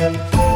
Música